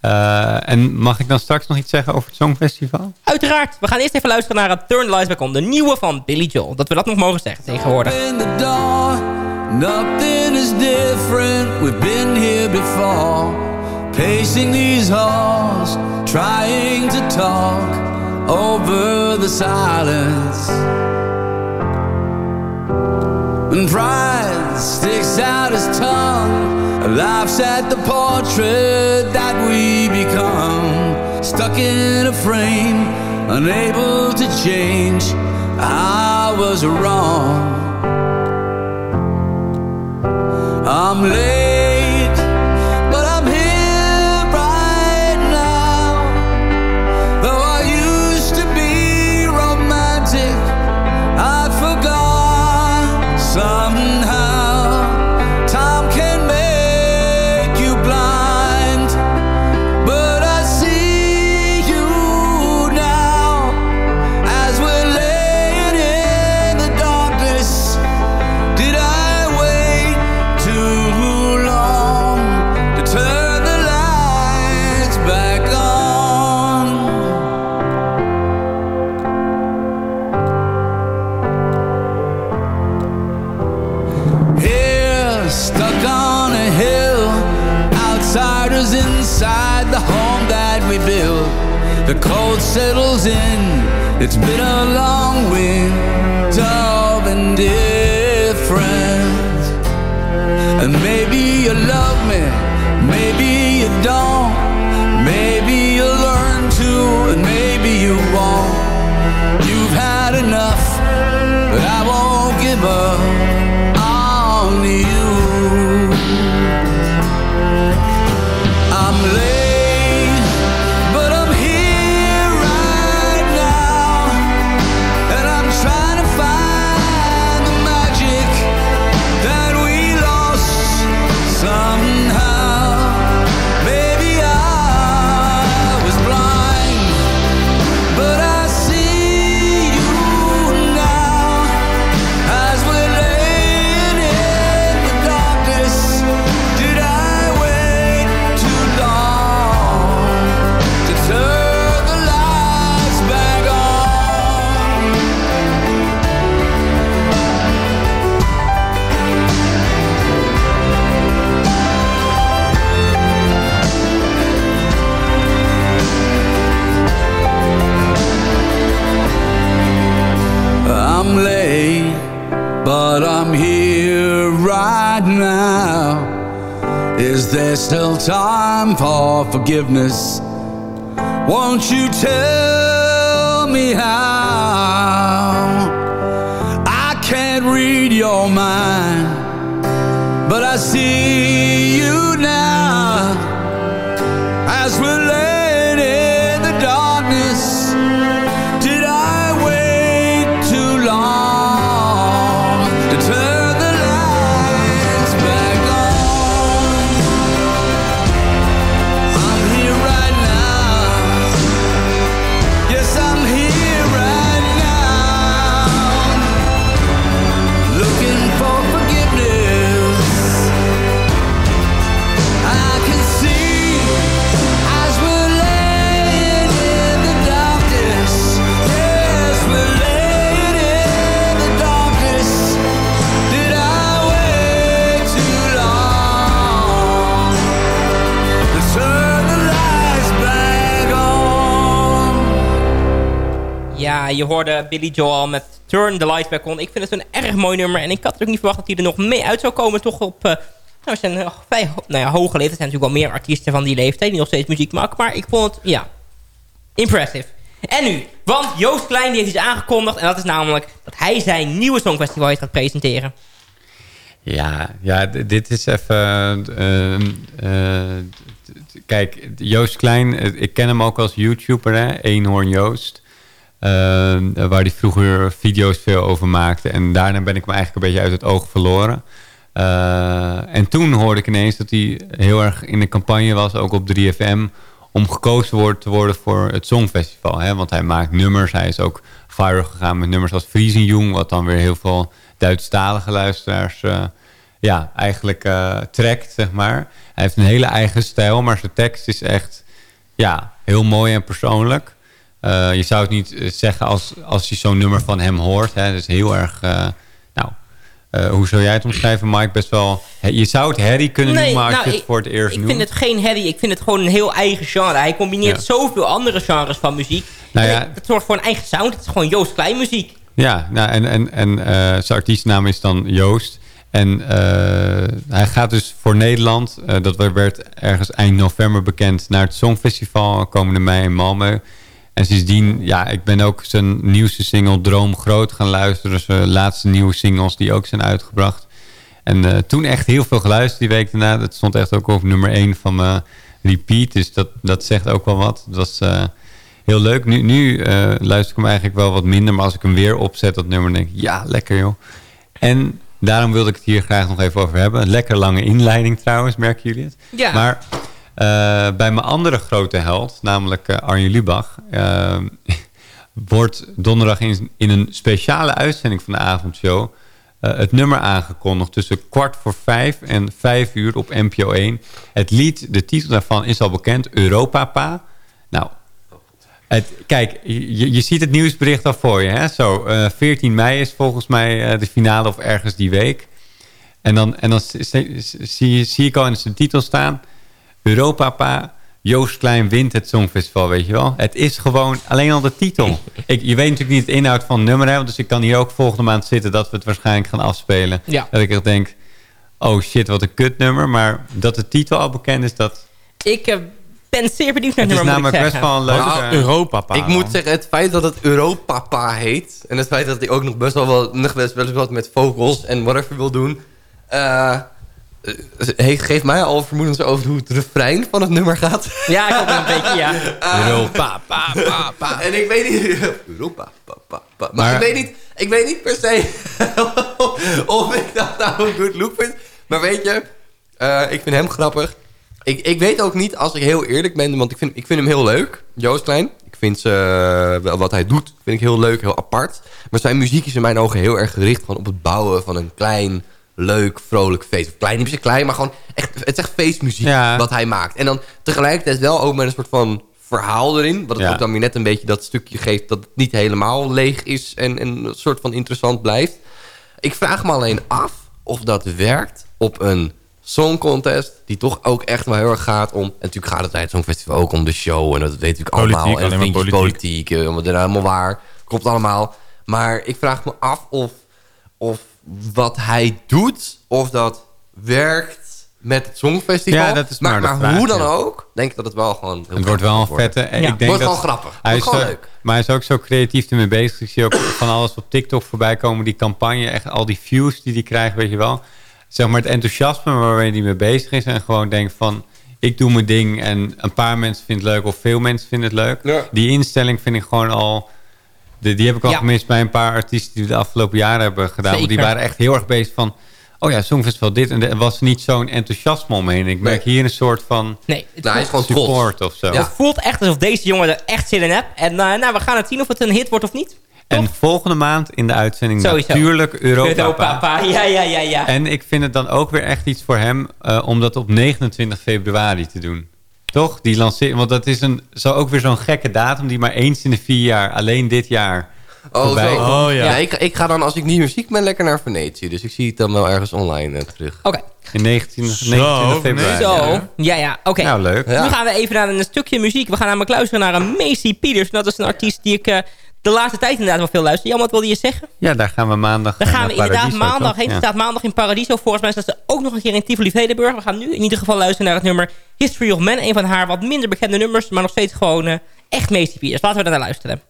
Eh, en mag ik dan straks nog iets zeggen over het Songfestival? Uiteraard. We gaan eerst even luisteren naar het Turn the Lights Back On. De nieuwe van Billy Joel. Dat we dat nog mogen zeggen tegenwoordig. Nothing is different. We've been here before. Pacing these halls, trying to talk over the silence. And pride sticks out his tongue, laughs at the portrait that we become. Stuck in a frame, unable to change. I was wrong. I'm late, the home that we built. The cold settles in, it's been a long winter of indifference. And maybe you love me, maybe you don't. Maybe you'll learn to, and maybe you won't. You've had enough, but I won't give up Is there still time for forgiveness? Won't you tell me how? I can't read your mind, but I see you hoorde Billy Joel met Turn the Lights Back On. Ik vind het een erg mooi nummer. En ik had ook niet verwacht dat hij er nog mee uit zou komen. Toch op... Uh, nou, zijn uh, vrij nou ja, hoge leeftijd. Er zijn natuurlijk wel meer artiesten van die leeftijd... die nog steeds muziek maken. Maar ik vond het, ja... Impressive. En nu, want Joost Klein die heeft iets aangekondigd. En dat is namelijk dat hij zijn nieuwe Songfestival gaat presenteren. Ja, ja dit is even... Uh, kijk, Joost Klein, ik ken hem ook als YouTuber, hè? Eenhoorn Joost. Waar hij vroeger video's veel over maakte. En daarna ben ik hem eigenlijk een beetje uit het oog verloren. en toen hoorde ik ineens dat hij heel erg in de campagne was, ook op 3FM om gekozen te worden voor het Songfestival. Hè? Want hij maakt nummers. Hij is ook viral gegaan met nummers als Friesenjong... wat dan weer heel veel Duitsstalige luisteraars uh, ja, eigenlijk trekt, zeg maar. Hij heeft een hele eigen stijl, maar zijn tekst is echt ja, heel mooi en persoonlijk. Uh, je zou het niet zeggen als, als je zo'n nummer van hem hoort. Hè? Is heel erg... nou, uh, hoe zou jij het omschrijven, Mike? Best wel, je zou het herrie kunnen nee, noemen, nou, als je het voor het eerst Ik noemt. vind het geen herrie. Ik vind het gewoon een heel eigen genre. Hij combineert Ja. zoveel andere genres van muziek. Nou ja. ik- het zorgt voor een eigen sound. Het is gewoon Joost Klein muziek. Ja, nou, en, en, en eh, zijn artiestennaam is dan Joost. En eh, hij gaat dus voor Nederland, eh, dat werd ergens eind november bekend... naar het Songfestival komende mei in Malmö. En sindsdien, ja, ik ben ook zijn nieuwste single Droom Groot gaan luisteren. Zijn laatste nieuwe singles die ook zijn uitgebracht. En eh, toen echt heel veel geluisterd die week daarna. Dat stond echt ook op nummer 1 van mijn repeat. Dus dat, dat zegt ook wel wat. Dat was eh, heel leuk. Nu, nu eh, luister ik hem eigenlijk wel wat minder. Maar als ik hem weer opzet, dat nummer, denk ik... Ja, lekker joh. En daarom wilde ik het hier graag nog even over hebben. Een lekker lange inleiding trouwens, merken jullie het? Ja. Maar bij mijn andere grote held, namelijk eh, Arjen Lubach... eh, wordt donderdag in, in een speciale uitzending van de avondshow... eh, het nummer aangekondigd tussen kwart voor vijf en vijf uur op NPO 1. Het lied, de titel daarvan is al bekend, Europapa. Nou, het, kijk, je, ziet het nieuwsbericht al voor je. Hè? Zo, eh, 14 mei is volgens mij eh, de finale of ergens die week. En dan, en dan zie, zie, zie ik al in zijn titel staan... Europapa, Joost Klein wint het Songfestival, weet je wel. Het is gewoon alleen al de titel. Ik, je weet natuurlijk niet het inhoud van het nummer, hè, dus ik kan hier ook volgende maand zitten... dat we het waarschijnlijk gaan afspelen. Ja. Dat ik echt denk, oh shit, wat een kutnummer. Maar dat de titel al bekend is, dat... Ik eh, ben zeer benieuwd naar Het het is nummer, moet ik namelijk best wel een leuk... Nou, eh, Europa, Ik moet zeggen, het feit dat het Europapa heet... en het feit dat hij ook nog best wel, wel, nog best wel wat met vocals en whatever wil doen... eh, eh, heeft, geeft mij al vermoedens over hoe het refrein van het nummer gaat. Ja, ik ook wel een beetje, ja. Europa, pa, pa, pa. En ik weet niet... Europa, pa, pa, pa. Maar, Maar- ik, weet niet, ik weet niet per se of ik dat nou een good look vind. Maar weet je, eh, ik vind hem grappig. Ik, ik weet ook niet, als ik heel eerlijk ben... want ik vind, ik vind hem heel leuk, Joost Klein. Ik vind ze, wel wat hij doet, vind ik heel leuk, heel apart. Maar zijn muziek is in mijn ogen heel erg gericht... Gewoon op het bouwen van een klein, leuk, vrolijk feest. Of klein, niet per se klein, maar gewoon echt, het is echt feestmuziek Ja. wat hij maakt. En dan tegelijkertijd wel ook met een soort van verhaal erin. Wat het Ja. ook dan weer net een beetje dat stukje geeft... dat het niet helemaal leeg is en, en een soort van interessant blijft. Ik vraag me alleen af of dat werkt op een song contest... die toch ook echt wel heel erg gaat om... en natuurlijk gaat het bij het Songfestival ook om de show... en dat weet natuurlijk Politiek, allemaal. En alleen maar vriendjes politiek. politiek, eh, wat er allemaal waar. Klopt allemaal. Maar ik vraag me af of, of wat hij doet... of dat werkt met het Songfestival. Ja, dat is maar, maar de maar vraag, hoe dan ja. ook, denk ik dat het wel gewoon... Het wordt wel een vette. en Ja. Ik denk Wordt dat, gewoon grappig. Hij is gewoon zo- leuk. Maar hij is ook zo creatief ermee bezig. Ik zie ook van alles op TikTok voorbij komen. Die campagne, echt al die views die hij krijgt, weet je wel. Zeg maar het enthousiasme waarmee hij mee bezig is. En gewoon denkt van, ik doe mijn ding. En een paar mensen vinden het leuk of veel mensen vinden het leuk. Ja. Die instelling vind ik gewoon al... De, die heb ik al Ja. gemist bij een paar artiesten die we de afgelopen jaren hebben gedaan. Want die waren echt heel erg bezig van... Oh ja, Songfestival dit. En er was niet zo'n enthousiasme omheen. Ik merk hier een soort van Nee, het Nou, hij is gewoon trots. support of zo. Ja. Het voelt echt alsof deze jongen er echt zin in heeft. En eh, nou, we gaan het zien of het een hit wordt of niet. En volgende maand in de uitzending Sowieso. natuurlijk Europa. Europa, ja, ja, ja, ja. En ik vind het dan ook weer echt iets voor hem eh, om dat op 29 februari te doen. Toch? Die lancering. Want dat is een, zo ook weer zo'n gekke datum die maar eens in de vier jaar, alleen dit jaar. Oh, zo. Oh ja. Ja, ik, ik ga dan, als ik niet meer ziek ben, lekker naar Venetië. Dus ik zie het dan wel ergens online eh, terug. Oké, In 19, Zo, 29 februari. zo. Ja. Ja, ja, oké. Nou, leuk. Ja. Nu gaan we even naar een stukje muziek. We gaan namelijk luisteren naar een Macy Peters. Dat is een artiest die ik, eh, de laatste tijd inderdaad wel veel luisteren. Jan, wat wilde je zeggen? Ja, daar gaan we maandag Dan gaan we inderdaad Paradiso, maandag heen. Ja. staat maandag in Paradiso. Volgens mij staat ze ook nog een keer in Tivoli Vredenburg. We gaan nu in ieder geval luisteren naar het nummer History of Man. Een van haar wat minder bekende nummers, maar nog steeds gewoon eh, echt meesterpiers. Laten we daar naar luisteren.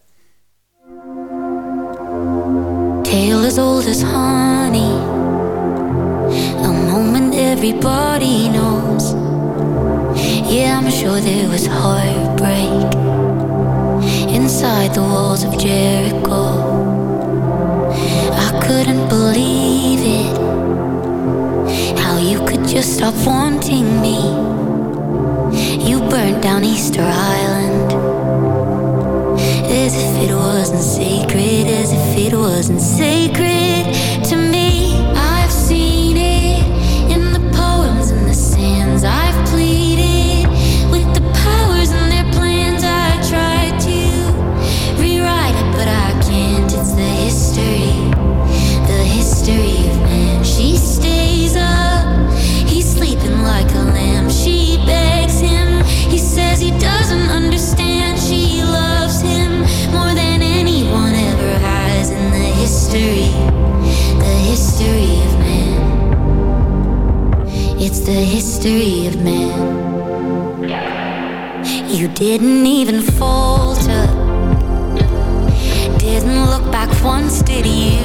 Tale as old as honey. A moment everybody knows. Yeah, I'm sure there was heartbreak inside the walls of Jericho. I couldn't believe it. How you could just stop wanting me. You burnt down Easter Island. As if it wasn't sacred, as if it wasn't sacred to me. It's the history of man. You didn't even falter, didn't look back once, did you?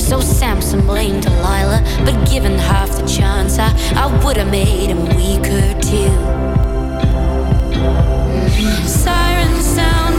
So Samson blamed Delilah, but given half the chance, I, I would have made him weaker too. Sirens sounded,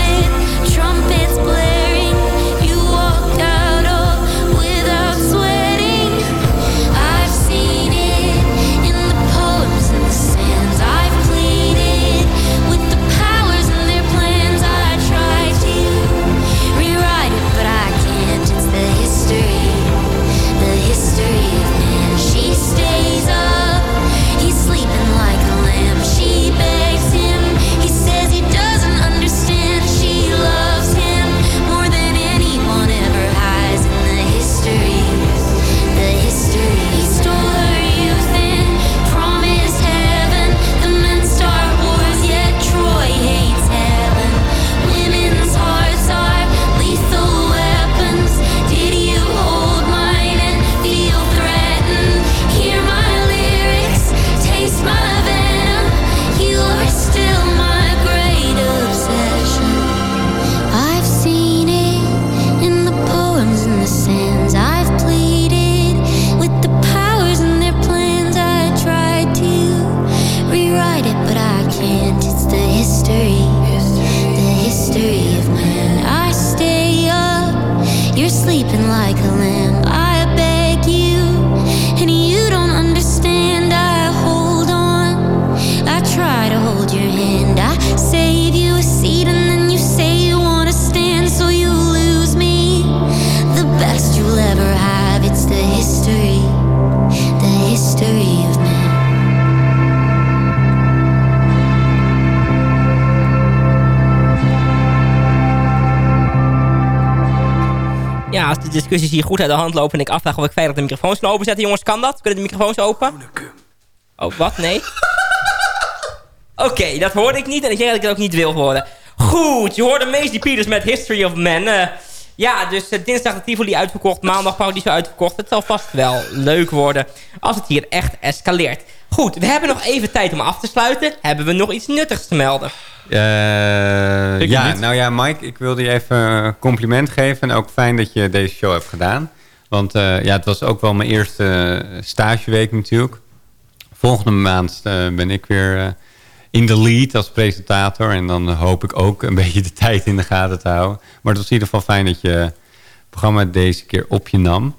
discussies hier goed uit de hand lopen en ik afvraag of ik veilig de microfoons kan openzetten. Jongens, kan dat? Kunnen de microfoons open? Oh, wat? Nee? Oké, dat hoorde ik niet en ik denk dat ik het ook niet wil horen. Goed, je hoorde Maisie Peters met History of Man. Eh, ja, dus eh, dinsdag de Tivoli uitverkocht, maandag Paradiso uitverkocht. Het zal vast wel leuk worden als het hier echt escaleert. Goed, we hebben nog even tijd om af te sluiten. Hebben we nog iets nuttigs te melden? Eh, ja, niet. nou ja, Mike, ik wilde je even een compliment geven. En ook fijn dat je deze show hebt gedaan. Want eh, ja, het was ook wel mijn eerste eh, stageweek natuurlijk. Volgende maand eh, ben ik weer eh, in de lead als presentator. En dan hoop ik ook een beetje de tijd in de gaten te houden. Maar het was in ieder geval fijn dat je het programma deze keer op je nam.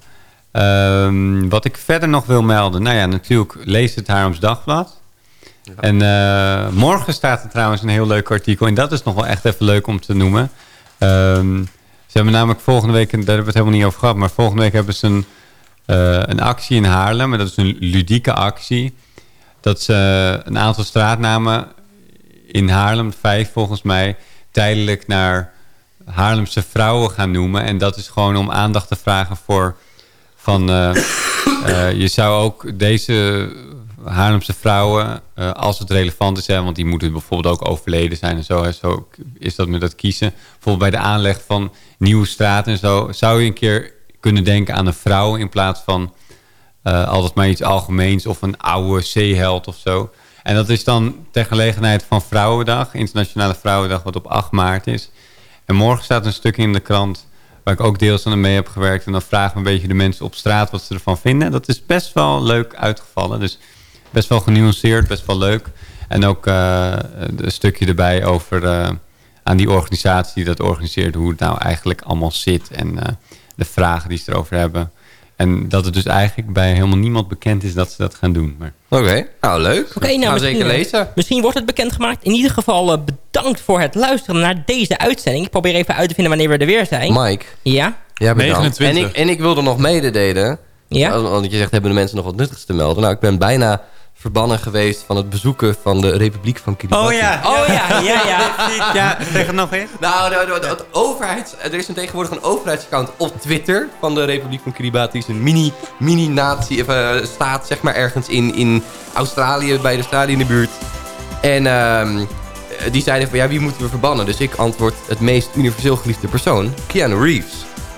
Ehm, wat ik verder nog wil melden. Nou ja, natuurlijk lees het Haarlems Dagblad. En eh, morgen staat er trouwens een heel leuk artikel. En dat is nog wel echt even leuk om te noemen. Ehm, ze hebben namelijk volgende week, daar hebben we het helemaal niet over gehad... maar volgende week hebben ze een, eh, een actie in Haarlem. En dat is een ludieke actie. Dat ze een aantal straatnamen in Haarlem, vijf volgens mij... tijdelijk naar Haarlemse vrouwen gaan noemen. En dat is gewoon om aandacht te vragen voor... van eh, eh, je zou ook deze Haarlemse vrouwen, eh, als het relevant is... Hè, want die moeten bijvoorbeeld ook overleden zijn en zo. Zo is dat met dat kiezen. Bijvoorbeeld bij de aanleg van nieuwe straten en zo... zou je een keer kunnen denken aan een vrouw... in plaats van eh, altijd maar iets algemeens of een oude zeeheld of zo. En dat is dan ter gelegenheid van Vrouwendag, Internationale Vrouwendag, wat op 8 maart is. En morgen staat een stuk in de krant waar ik ook deels aan mee heb gewerkt. En dan vragen we een beetje de mensen op straat wat ze ervan vinden. Dat is best wel leuk uitgevallen. Dus best wel genuanceerd, best wel leuk. En ook eh, een stukje erbij over eh, aan die organisatie die dat organiseert... hoe het nou eigenlijk allemaal zit en eh, de vragen die ze erover hebben... En dat het dus eigenlijk bij helemaal niemand bekend is dat ze dat gaan doen. Maar... Oké, nou leuk. Oké, nou, zeker eh, lezen. Misschien wordt het bekendgemaakt. In ieder geval eh, bedankt voor het luisteren naar deze uitzending. Ik probeer even uit te vinden wanneer we er weer zijn. Mike. Ja? Ja, bedankt. 29. En ik, en ik wilde nog mededelen. Ja? Want je zegt, hebben de mensen nog wat nuttigs te melden? Nou, ik ben bijna verbannen geweest van het bezoeken van de Republiek van Kiribati. Oh ja. Oh ja, ja, ja. Ja, zeg het nog eens. Nou, de, de, de- het overheids, er is een tegenwoordig een overheidsaccount op Twitter van de Republiek van Kiribati. Het is een mini, mini natie, of, eh, staat zeg maar ergens in, in Australië, bij Australië in de buurt. En ehm, die zeiden van ja, wie moeten we verbannen? Dus ik antwoord het meest universeel geliefde persoon, Keanu Reeves.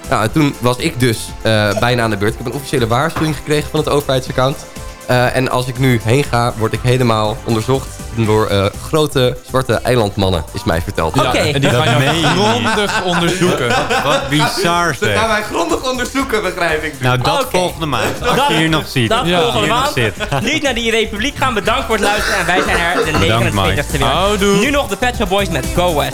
Nou, en toen was ik dus eh, bijna aan de beurt. Ik heb een officiële waarschuwing gekregen van het overheidsaccount. Eh, en als ik nu heen ga, word ik helemaal onderzocht door eh, grote zwarte eilandmannen, is mij verteld. Oké. En die gaan niet. grondig onderzoeken. Wat bizar Dat gaan zeg. wij grondig onderzoeken, begrijp ik. Nou, dat Oké. volgende maand. Als Dat- je hier nog ziet. Dat Ja. volgende maand. zit. Niet naar die republiek gaan. Bedankt voor het luisteren. En wij zijn er de Bedankt, 29e weer. Nu nog de Pet Shop Boys met Go West.